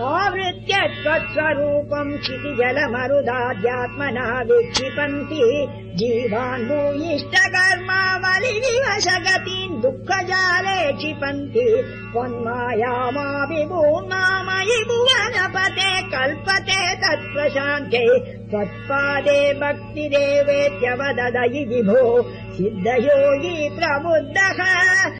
आवृत्य त्वत्स्वरूपम् क्षितिजलमरुदाध्यात्मना विक्षिपन्ति जीवान् नूष्ट गतीम् दुःखजाले क्षिपन्ति। त्वन्मायामाविभू भुवनपते कल्पते तत्प्रशान्त्यै त्वत्पादे भक्तिदेवेत्यवददयि विभो। सिद्धयोगी प्रबुद्धः।